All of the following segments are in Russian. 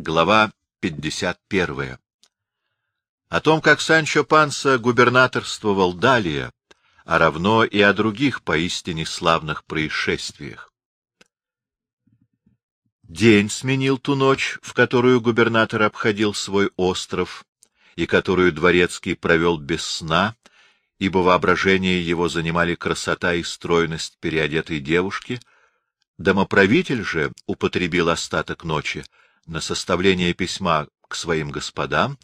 Глава 51. О том, как Санчо Панса губернаторствовал далее, а равно и о других поистине славных происшествиях. День сменил ту ночь, в которую губернатор обходил свой остров, и которую дворецкий провел без сна, ибо воображение его занимали красота и стройность переодетой девушки, домоправитель же употребил остаток ночи на составление письма к своим господам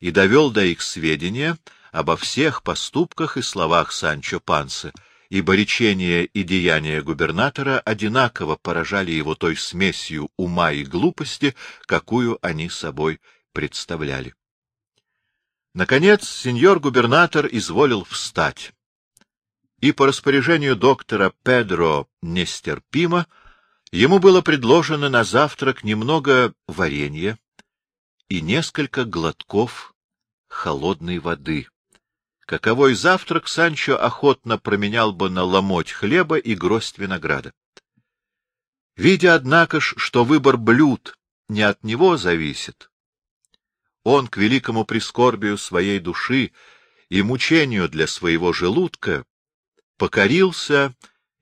и довел до их сведения обо всех поступках и словах Санчо Пансы, ибо речения и деяния губернатора одинаково поражали его той смесью ума и глупости, какую они собой представляли. Наконец, сеньор-губернатор изволил встать, и по распоряжению доктора Педро Нестерпимо Ему было предложено на завтрак немного варенья и несколько глотков холодной воды. Каковой завтрак Санчо охотно променял бы на ломоть хлеба и гроздь винограда. Видя, однако ж, что выбор блюд не от него зависит, он к великому прискорбию своей души и мучению для своего желудка покорился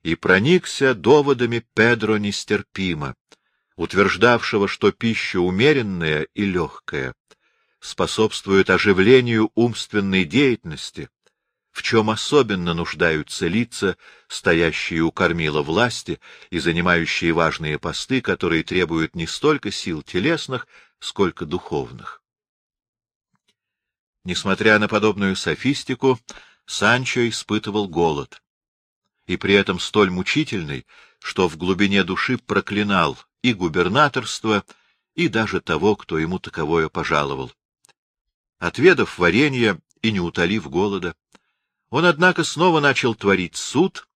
и проникся доводами Педро нестерпимо, утверждавшего, что пища умеренная и легкая способствует оживлению умственной деятельности, в чем особенно нуждаются лица, стоящие у кормила власти и занимающие важные посты, которые требуют не столько сил телесных, сколько духовных. Несмотря на подобную софистику, Санчо испытывал голод и при этом столь мучительный, что в глубине души проклинал и губернаторство, и даже того, кто ему таковое пожаловал. Отведав варенье и не утолив голода, он, однако, снова начал творить суд,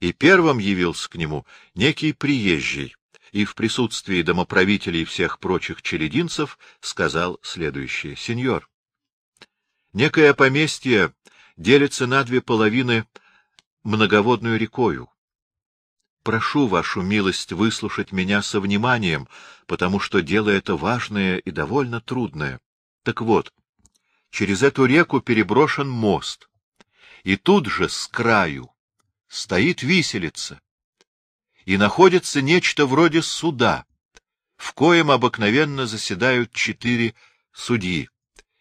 и первым явился к нему некий приезжий, и в присутствии домоправителей и всех прочих черединцев сказал следующее. — Сеньор, некое поместье делится на две половины — многоводную рекою. Прошу вашу милость выслушать меня со вниманием, потому что дело это важное и довольно трудное. Так вот, через эту реку переброшен мост, и тут же с краю стоит виселица, и находится нечто вроде суда, в коем обыкновенно заседают четыре судьи,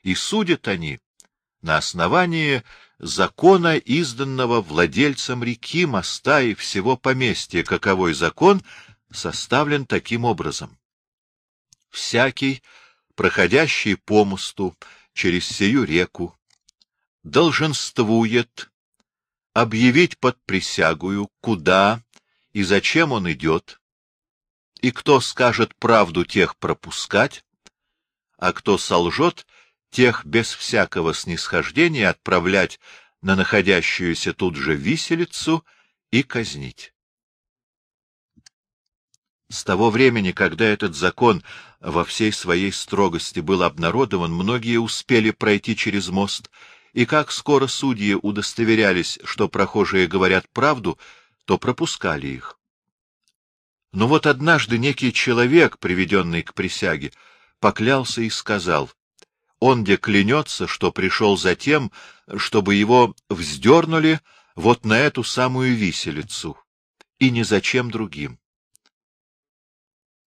и судят они на основании закона, изданного владельцем реки, моста и всего поместья, каковой закон составлен таким образом. Всякий, проходящий по мосту через сию реку, долженствует объявить под присягую, куда и зачем он идет, и кто скажет правду, тех пропускать, а кто солжет, тех без всякого снисхождения отправлять на находящуюся тут же виселицу и казнить. С того времени, когда этот закон во всей своей строгости был обнародован, многие успели пройти через мост, и как скоро судьи удостоверялись, что прохожие говорят правду, то пропускали их. Но вот однажды некий человек, приведенный к присяге, поклялся и сказал — он где клянется, что пришел за тем, чтобы его вздернули вот на эту самую виселицу, и ни зачем другим.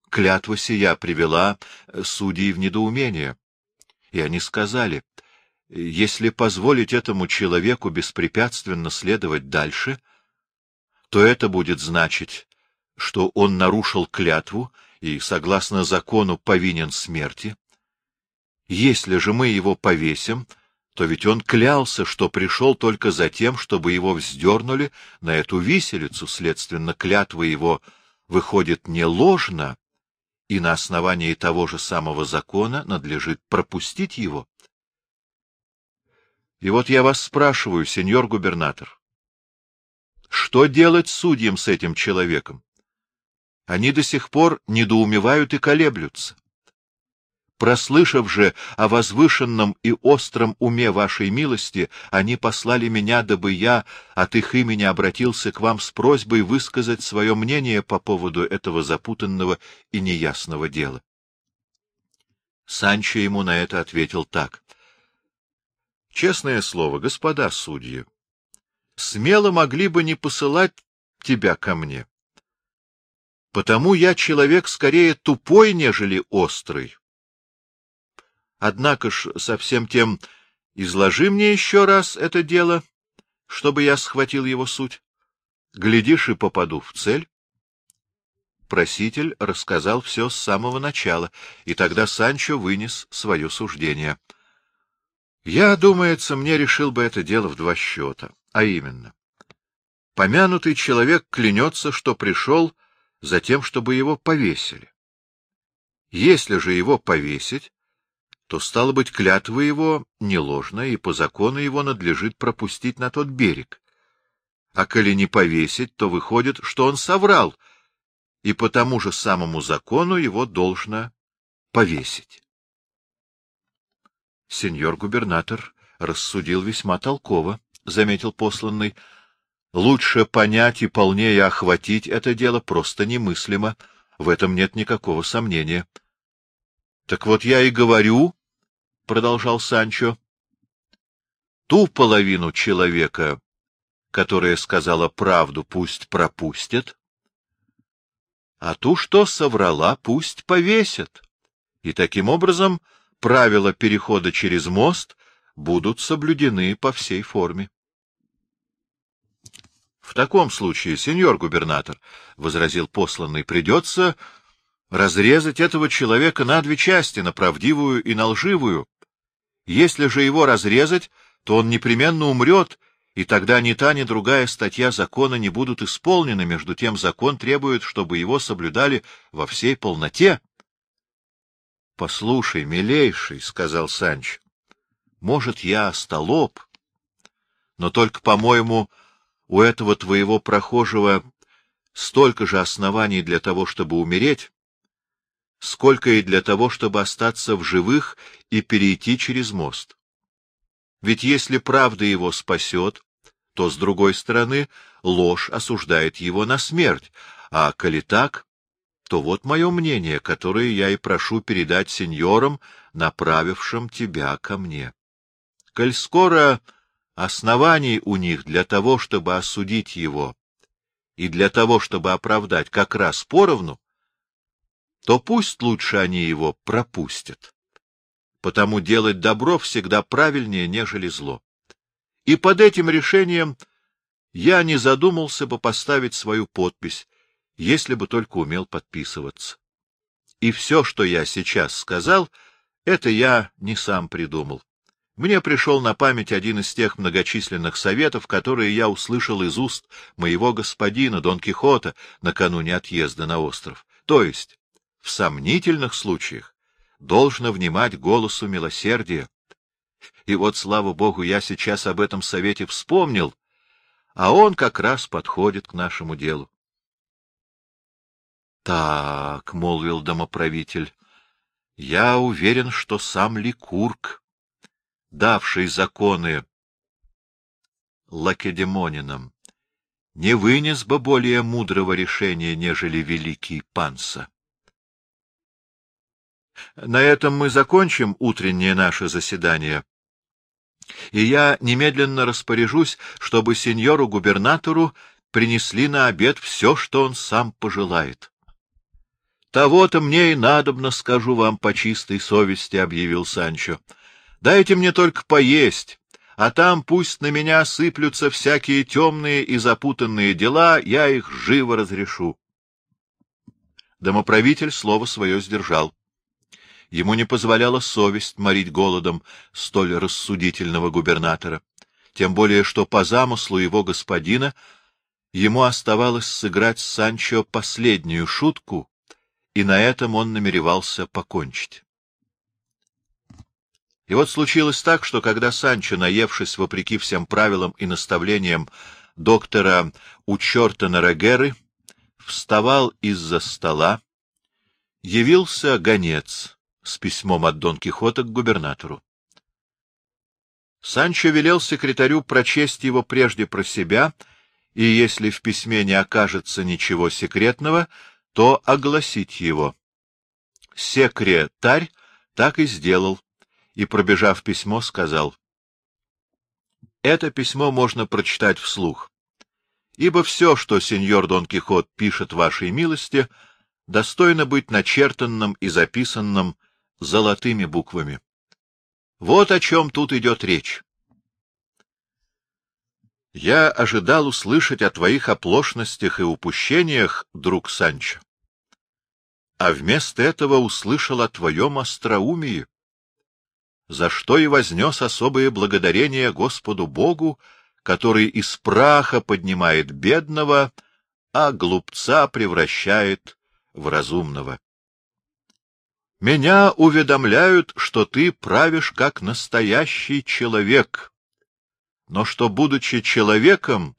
Клятва сия привела судей в недоумение, и они сказали, если позволить этому человеку беспрепятственно следовать дальше, то это будет значить, что он нарушил клятву и, согласно закону, повинен смерти, если же мы его повесим, то ведь он клялся, что пришел только за тем, чтобы его вздернули на эту виселицу, следственно, клятва его выходит не ложно, и на основании того же самого закона надлежит пропустить его. И вот я вас спрашиваю, сеньор губернатор, что делать судьям с этим человеком? Они до сих пор недоумевают и колеблются. Прослышав же о возвышенном и остром уме вашей милости, они послали меня, дабы я от их имени обратился к вам с просьбой высказать свое мнение по поводу этого запутанного и неясного дела. Санчо ему на это ответил так. — Честное слово, господа судьи, смело могли бы не посылать тебя ко мне. Потому я человек скорее тупой, нежели острый. Однако ж со всем тем изложи мне еще раз это дело, чтобы я схватил его суть. Глядишь, и попаду в цель. Проситель рассказал все с самого начала, и тогда Санчо вынес свое суждение. Я, думается, мне решил бы это дело в два счета, а именно. Помянутый человек клянется, что пришел за тем, чтобы его повесили. Если же его повесить, то, стало быть, клятва его не ложная, и по закону его надлежит пропустить на тот берег. А коли не повесить, то выходит, что он соврал, и по тому же самому закону его должно повесить. Сеньор губернатор рассудил весьма толково, — заметил посланный. Лучше понять и полнее охватить это дело просто немыслимо, в этом нет никакого сомнения. — Так вот я и говорю, — продолжал Санчо, — ту половину человека, которая сказала правду, пусть пропустят, а ту, что соврала, пусть повесят. И таким образом правила перехода через мост будут соблюдены по всей форме. — В таком случае, сеньор губернатор, — возразил посланный, — придется разрезать этого человека на две части, на правдивую и на лживую. Если же его разрезать, то он непременно умрет, и тогда ни та, ни другая статья закона не будут исполнены, между тем закон требует, чтобы его соблюдали во всей полноте. — Послушай, милейший, — сказал Санч, — может, я столоп, но только, по-моему, у этого твоего прохожего столько же оснований для того, чтобы умереть, сколько и для того, чтобы остаться в живых и перейти через мост. Ведь если правда его спасет, то, с другой стороны, ложь осуждает его на смерть, а коли так, то вот мое мнение, которое я и прошу передать сеньорам, направившим тебя ко мне. Коль скоро оснований у них для того, чтобы осудить его, и для того, чтобы оправдать как раз поровну, то пусть лучше они его пропустят. Потому делать добро всегда правильнее, нежели зло. И под этим решением я не задумался бы поставить свою подпись, если бы только умел подписываться. И все, что я сейчас сказал, это я не сам придумал. Мне пришел на память один из тех многочисленных советов, которые я услышал из уст моего господина Дон Кихота накануне отъезда на остров. То есть, в сомнительных случаях должно внимать голосу милосердия, и вот, слава богу, я сейчас об этом совете вспомнил, а он как раз подходит к нашему делу. — Так, — молвил домоправитель, — я уверен, что сам Ликург, давший законы лакедемонинам, не вынес бы более мудрого решения, нежели великий Панса. На этом мы закончим утреннее наше заседание и я немедленно распоряжусь, чтобы сеньору-губернатору принесли на обед все, что он сам пожелает. — Того-то мне и надобно, скажу вам по чистой совести, — объявил Санчо. — Дайте мне только поесть, а там пусть на меня сыплются всякие темные и запутанные дела, я их живо разрешу. Домоправитель слово свое сдержал. Ему не позволяла совесть морить голодом столь рассудительного губернатора, тем более что по замыслу его господина ему оставалось сыграть с Санчо последнюю шутку, и на этом он намеревался покончить. И вот случилось так, что когда Санчо, наевшись вопреки всем правилам и наставлениям доктора у черта на Регеры, вставал из-за стола, явился гонец — с письмом от Дон Кихота к губернатору. Санчо велел секретарю прочесть его прежде про себя, и если в письме не окажется ничего секретного, то огласить его. Секретарь Так и сделал, и, пробежав письмо, сказал. Это письмо можно прочитать вслух, ибо все, что сеньор Дон Кихот пишет вашей милости, достойно быть начертанным и записанным золотыми буквами. Вот о чем тут идет речь. Я ожидал услышать о твоих оплошностях и упущениях, друг Санчо, а вместо этого услышал о твоем остроумии, за что и вознес особое благодарение Господу Богу, который из праха поднимает бедного, а глупца превращает в разумного. Меня уведомляют, что ты правишь как настоящий человек, но что, будучи человеком,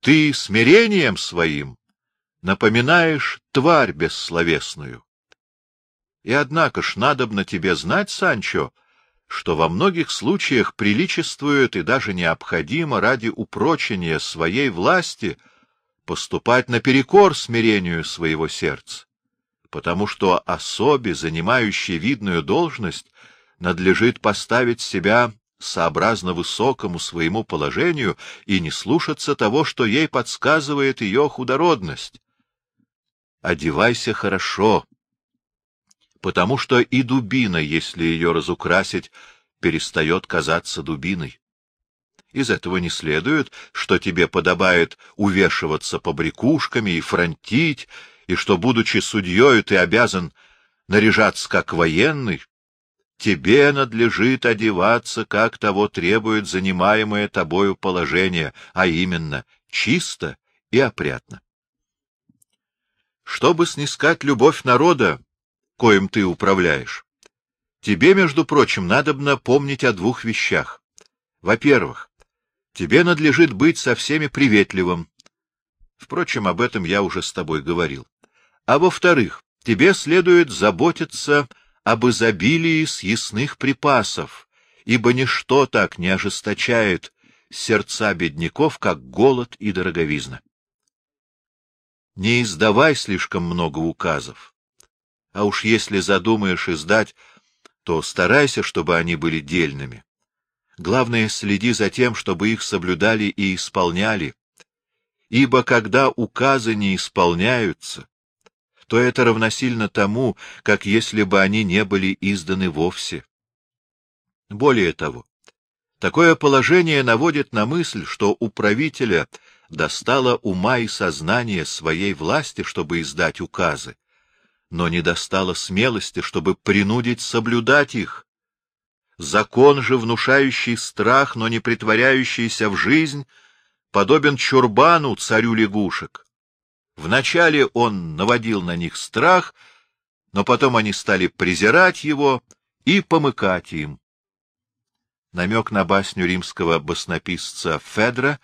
ты смирением своим напоминаешь тварь бессловесную. И однако ж надобно тебе знать, Санчо, что во многих случаях приличествует и даже необходимо ради упрочения своей власти поступать наперекор смирению своего сердца потому что особе, занимающей видную должность, надлежит поставить себя сообразно высокому своему положению и не слушаться того, что ей подсказывает ее худородность. Одевайся хорошо, потому что и дубина, если ее разукрасить, перестает казаться дубиной. Из этого не следует, что тебе подобает увешиваться побрякушками и фронтить, и что, будучи судьей, ты обязан наряжаться как военный, тебе надлежит одеваться, как того требует занимаемое тобою положение, а именно чисто и опрятно. Чтобы снискать любовь народа, коим ты управляешь, тебе, между прочим, надобно помнить о двух вещах. Во-первых, тебе надлежит быть со всеми приветливым. Впрочем, об этом я уже с тобой говорил. А во-вторых, тебе следует заботиться об изобилии съестных припасов, ибо ничто так не ожесточает сердца бедняков, как голод и дороговизна. Не издавай слишком много указов, а уж если задумаешь издать, то старайся, чтобы они были дельными. Главное, следи за тем, чтобы их соблюдали и исполняли, ибо когда указы не исполняются, то это равносильно тому, как если бы они не были изданы вовсе. Более того, такое положение наводит на мысль, что у правителя достало ума и сознания своей власти, чтобы издать указы, но не достало смелости, чтобы принудить соблюдать их. Закон же, внушающий страх, но не притворяющийся в жизнь, подобен чурбану, царю лягушек. Вначале он наводил на них страх, но потом они стали презирать его и помыкать им. Намек на басню римского баснописца Федра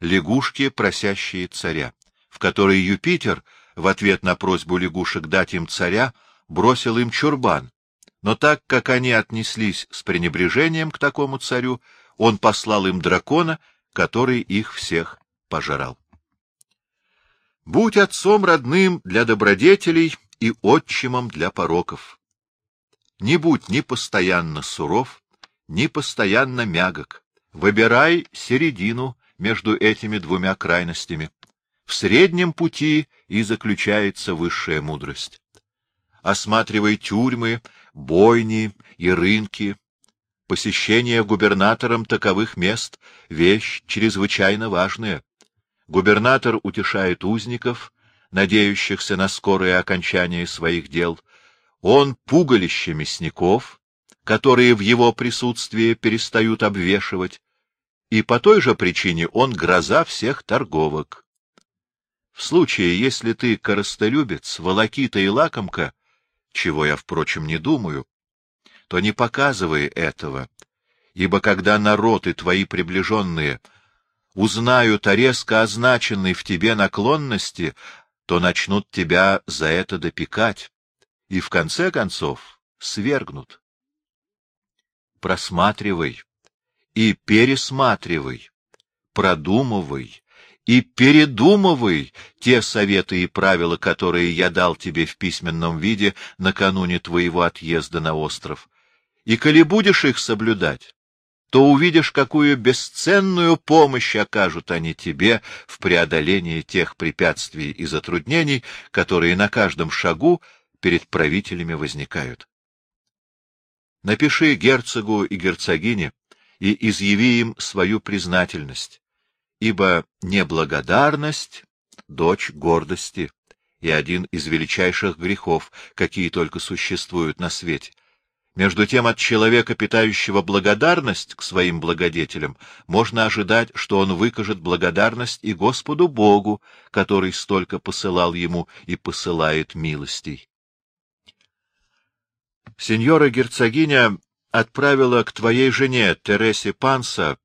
«Лягушки, просящие царя», в которой Юпитер, в ответ на просьбу лягушек дать им царя, бросил им чурбан. Но так как они отнеслись с пренебрежением к такому царю, он послал им дракона, который их всех пожирал. Будь отцом родным для добродетелей и отчимом для пороков. Не будь ни постоянно суров, ни постоянно мягок. Выбирай середину между этими двумя крайностями. В среднем пути и заключается высшая мудрость. Осматривай тюрьмы, бойни и рынки. Посещение губернатором таковых мест — вещь чрезвычайно важная. Губернатор утешает узников, надеющихся на скорое окончание своих дел. Он пугалище мясников, которые в его присутствии перестают обвешивать, и по той же причине он гроза всех торговок. В случае, если ты коростолюбец, волокита и лакомка, чего я, впрочем, не думаю, то не показывай этого, ибо когда народ и твои приближенные — узнают о резко означенной в тебе наклонности, то начнут тебя за это допекать и, в конце концов, свергнут. Просматривай и пересматривай, продумывай и передумывай те советы и правила, которые я дал тебе в письменном виде накануне твоего отъезда на остров. И коли будешь их соблюдать, то увидишь, какую бесценную помощь окажут они тебе в преодолении тех препятствий и затруднений, которые на каждом шагу перед правителями возникают. Напиши герцогу и герцогине и изъяви им свою признательность, ибо неблагодарность — дочь гордости и один из величайших грехов, какие только существуют на свете. Между тем от человека, питающего благодарность к своим благодетелям, можно ожидать, что он выкажет благодарность и Господу Богу, который столько посылал ему и посылает милостей. Сеньора герцогиня отправила к твоей жене Тересе Панса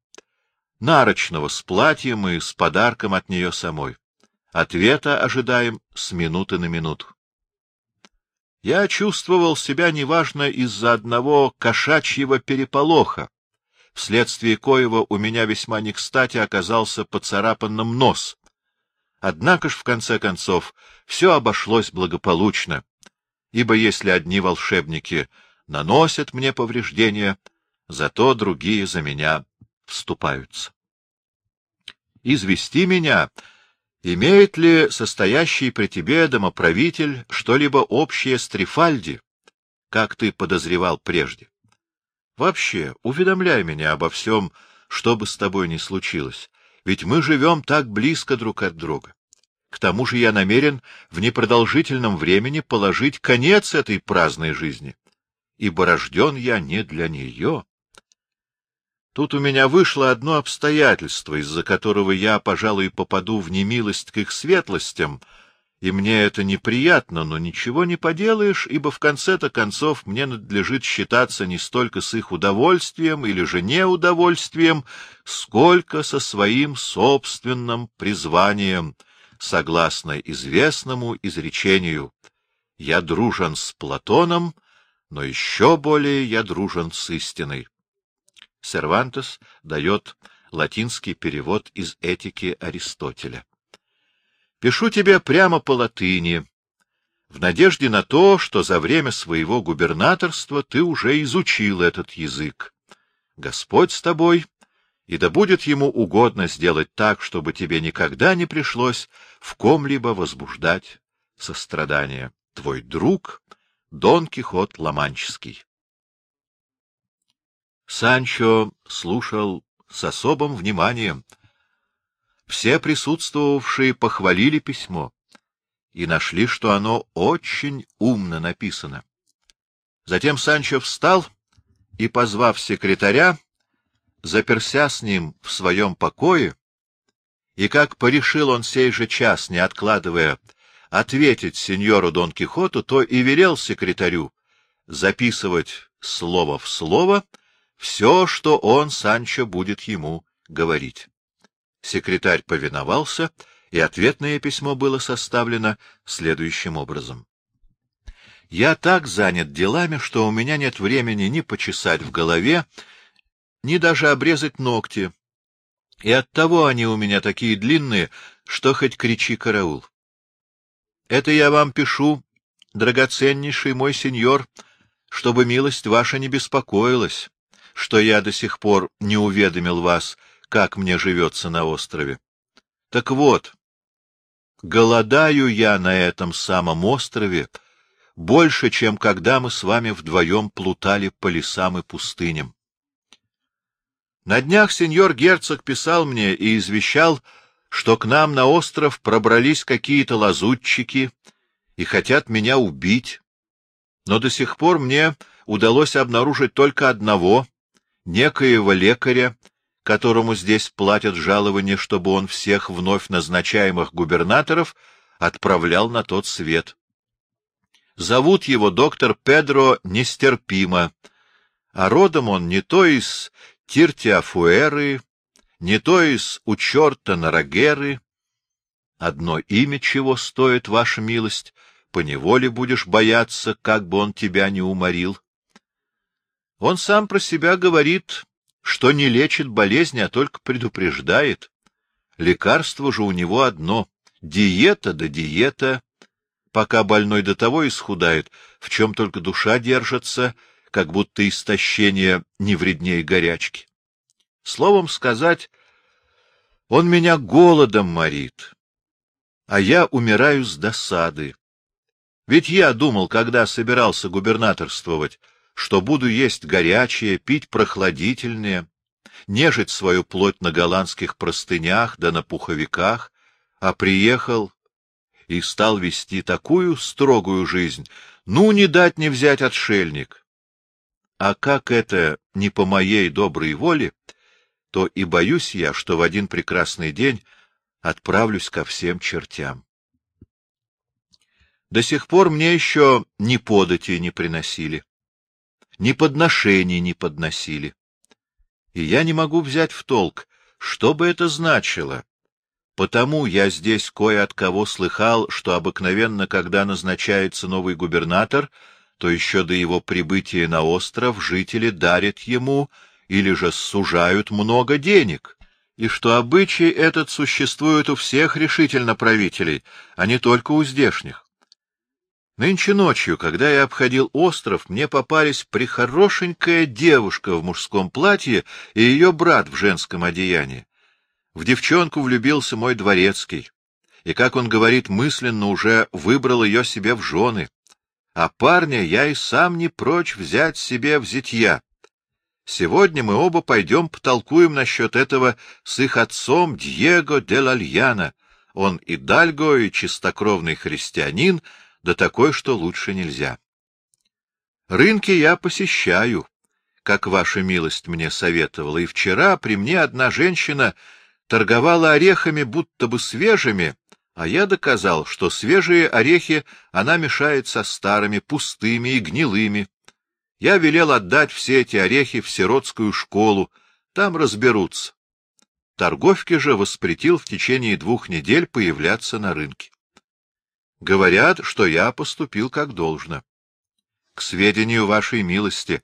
нарочного с платьем и с подарком от нее самой. Ответа ожидаем с минуты на минуту. Я чувствовал себя неважно из-за одного кошачьего переполоха, вследствие коего у меня весьма не кстати оказался поцарапанным нос. Однако ж, в конце концов, все обошлось благополучно, ибо если одни волшебники наносят мне повреждения, зато другие за меня вступаются. Извести меня, имеет ли состоящий при тебе домоправитель что-либо общее с Трифальди, как ты подозревал прежде? Вообще, уведомляй меня обо всем, что бы с тобой ни случилось, ведь мы живем так близко друг от друга. К тому же я намерен в непродолжительном времени положить конец этой праздной жизни, ибо рожден я не для нее. Тут у меня вышло одно обстоятельство, из-за которого я, пожалуй, попаду в немилость к их светлостям, и мне это неприятно, но ничего не поделаешь, ибо в конце-то концов мне надлежит считаться не столько с их удовольствием или же неудовольствием, сколько со своим собственным призванием, согласно известному изречению «Я дружен с Платоном, но еще более я дружен с истиной». Сервантес дает латинский перевод из этики Аристотеля. Пишу тебе прямо по латыни, в надежде на то, что за время своего губернаторства ты уже изучил этот язык. Господь с тобой, и да будет ему угодно сделать так, чтобы тебе никогда не пришлось в ком-либо возбуждать сострадание. Твой друг Дон Кихот Ломанческий. Санчо слушал с особым вниманием. Все присутствовавшие похвалили письмо и нашли, что оно очень умно написано. Затем Санчо встал и, позвав секретаря, заперся с ним в своем покое, и как порешил он сей же час, не откладывая, ответить сеньору Дон Кихоту, то и велел секретарю записывать слово в слово — все, что он, Санчо, будет ему говорить. Секретарь повиновался, и ответное письмо было составлено следующим образом. «Я так занят делами, что у меня нет времени ни почесать в голове, ни даже обрезать ногти, и оттого они у меня такие длинные, что хоть кричи караул. Это я вам пишу, драгоценнейший мой сеньор, чтобы милость ваша не беспокоилась, что я до сих пор не уведомил вас, как мне живется на острове. Так вот, голодаю я на этом самом острове больше, чем когда мы с вами вдвоем плутали по лесам и пустыням. На днях сеньор герцог писал мне и извещал, что к нам на остров пробрались какие-то лазутчики и хотят меня убить, но до сих пор мне удалось обнаружить только одного, некоего лекаря, которому здесь платят жалование, чтобы он всех вновь назначаемых губернаторов отправлял на тот свет. Зовут его доктор Педро Нестерпимо, а родом он не то из Тиртиафуэры, не то из у черта Нарагеры. Одно имя чего стоит, ваша милость, поневоле будешь бояться, как бы он тебя не уморил. Он сам про себя говорит, что не лечит болезни, а только предупреждает. Лекарство же у него одно — диета да диета, пока больной до того исхудает, в чем только душа держится, как будто истощение не вреднее горячки. Словом сказать, он меня голодом морит, а я умираю с досады. Ведь я думал, когда собирался губернаторствовать, что буду есть горячее, пить прохладительное, нежить свою плоть на голландских простынях да на пуховиках, а приехал и стал вести такую строгую жизнь, ну, не дать не взять отшельник. А как это не по моей доброй воле, то и боюсь я, что в один прекрасный день отправлюсь ко всем чертям. До сих пор мне еще ни подати не приносили, ни подношений не подносили. И я не могу взять в толк, что бы это значило. Потому я здесь кое от кого слыхал, что обыкновенно, когда назначается новый губернатор, то еще до его прибытия на остров жители дарят ему или же сужают много денег, и что обычай этот существует у всех решительно правителей, а не только у здешних. Нынче ночью, когда я обходил остров, мне попались прихорошенькая девушка в мужском платье и ее брат в женском одеянии. В девчонку влюбился мой дворецкий, и, как он говорит, мысленно уже выбрал ее себе в жены. А парня я и сам не прочь взять себе в зятья. Сегодня мы оба пойдем потолкуем насчет этого с их отцом Диего де Лальяна. Он и дальго, и чистокровный христианин, да такой, что лучше нельзя. Рынки я посещаю, как ваша милость мне советовала, и вчера при мне одна женщина торговала орехами будто бы свежими, а я доказал, что свежие орехи она мешает со старыми, пустыми и гнилыми. Я велел отдать все эти орехи в сиротскую школу, там разберутся. Торговке же воспретил в течение двух недель появляться на рынке. Говорят, что я поступил как должно. К сведению вашей милости,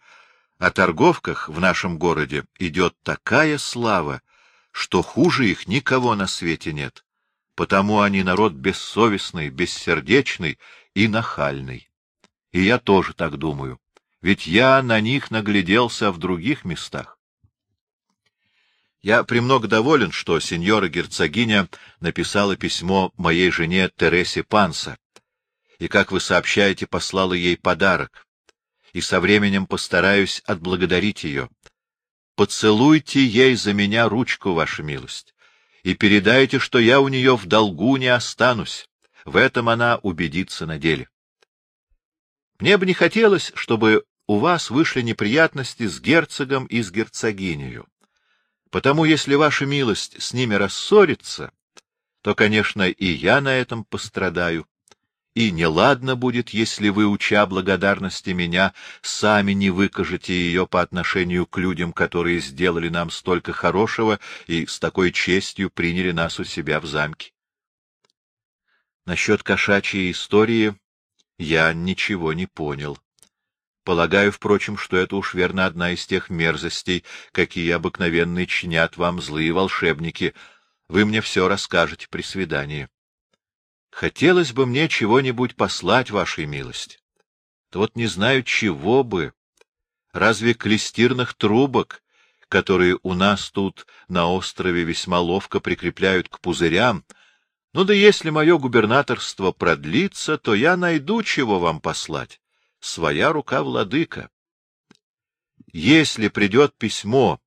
о торговках в нашем городе идет такая слава, что хуже их никого на свете нет, потому они народ бессовестный, бессердечный и нахальный. И я тоже так думаю, ведь я на них нагляделся в других местах. Я премного доволен, что сеньора-герцогиня написала письмо моей жене Тересе Панса, и, как вы сообщаете, послала ей подарок, и со временем постараюсь отблагодарить ее. Поцелуйте ей за меня ручку, ваша милость, и передайте, что я у нее в долгу не останусь. В этом она убедится на деле. Мне бы не хотелось, чтобы у вас вышли неприятности с герцогом и с герцогинею. Потому если ваша милость с ними рассорится, то, конечно, и я на этом пострадаю и неладно будет, если вы, уча благодарности меня, сами не выкажете ее по отношению к людям, которые сделали нам столько хорошего и с такой честью приняли нас у себя в замке. Насчет кошачьей истории я ничего не понял. Полагаю, впрочем, что это уж верно одна из тех мерзостей, какие обыкновенно чинят вам злые волшебники. Вы мне все расскажете при свидании. Хотелось бы мне чего-нибудь послать, вашей милости. То вот не знаю, чего бы. Разве клестирных трубок, которые у нас тут на острове весьма ловко прикрепляют к пузырям, ну да если мое губернаторство продлится, то я найду, чего вам послать. Своя рука владыка. Если придет письмо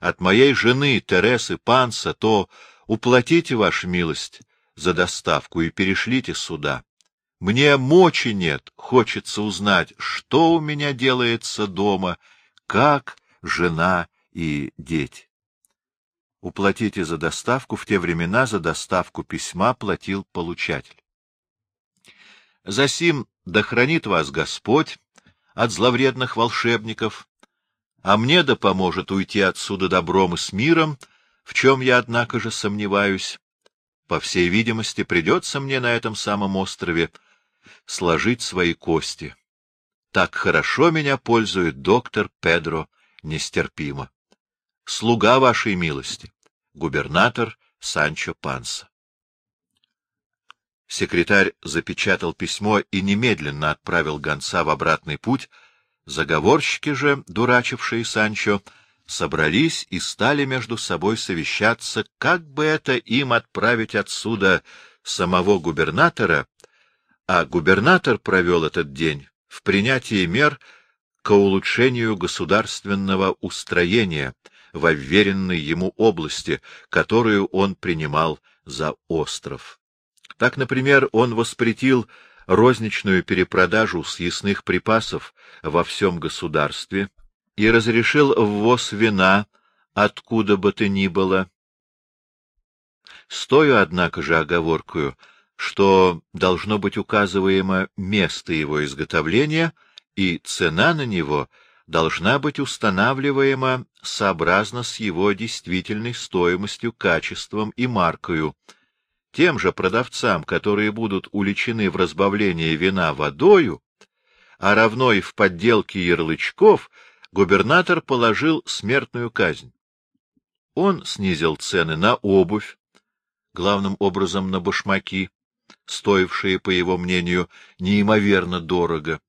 от моей жены Тересы Панса, то уплатите, ваша милость, за доставку и перешлите сюда. Мне мочи нет, хочется узнать, что у меня делается дома, как жена и дети. Уплатите за доставку, в те времена за доставку письма платил получатель. Засим да хранит вас Господь от зловредных волшебников, а мне да поможет уйти отсюда добром и с миром, в чем я, однако же, сомневаюсь, по всей видимости, придется мне на этом самом острове сложить свои кости. Так хорошо меня пользует доктор Педро нестерпимо. Слуга вашей милости, губернатор Санчо Панса. Секретарь запечатал письмо и немедленно отправил гонца в обратный путь. Заговорщики же, дурачившие Санчо, собрались и стали между собой совещаться, как бы это им отправить отсюда самого губернатора, а губернатор провел этот день в принятии мер к улучшению государственного устроения во вверенной ему области, которую он принимал за остров. Так, например, он воспретил розничную перепродажу съестных припасов во всем государстве и разрешил ввоз вина откуда бы то ни было. Стою, однако же, оговоркую, что должно быть указываемо место его изготовления, и цена на него должна быть устанавливаема сообразно с его действительной стоимостью, качеством и маркою, тем же продавцам, которые будут уличены в разбавлении вина водою, а равно и в подделке ярлычков, губернатор положил смертную казнь. Он снизил цены на обувь, главным образом на башмаки, стоившие, по его мнению, неимоверно дорого,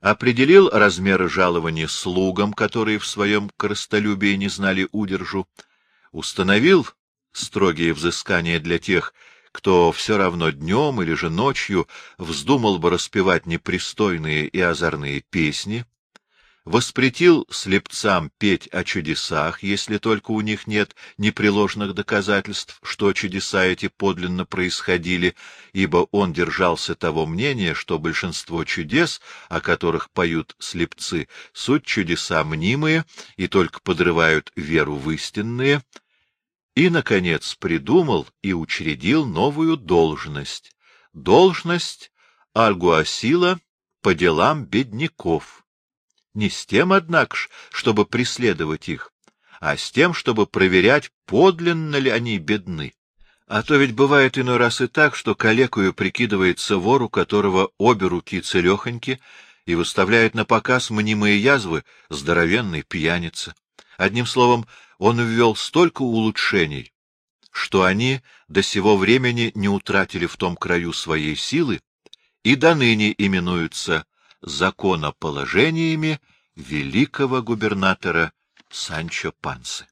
определил размеры жалования слугам, которые в своем корыстолюбии не знали удержу, установил строгие взыскания для тех, кто все равно днем или же ночью вздумал бы распевать непристойные и озорные песни, воспретил слепцам петь о чудесах, если только у них нет непреложных доказательств, что чудеса эти подлинно происходили, ибо он держался того мнения, что большинство чудес, о которых поют слепцы, суть чудеса мнимые и только подрывают веру в истинные, и, наконец, придумал и учредил новую должность — должность Альгуасила по делам бедняков не с тем, однако чтобы преследовать их, а с тем, чтобы проверять, подлинно ли они бедны. А то ведь бывает иной раз и так, что калекую прикидывается вор, у которого обе руки целехоньки, и выставляет на показ мнимые язвы здоровенной пьяницы. Одним словом, он ввел столько улучшений, что они до сего времени не утратили в том краю своей силы и до ныне именуются законоположениями великого губернатора Санчо Пансы.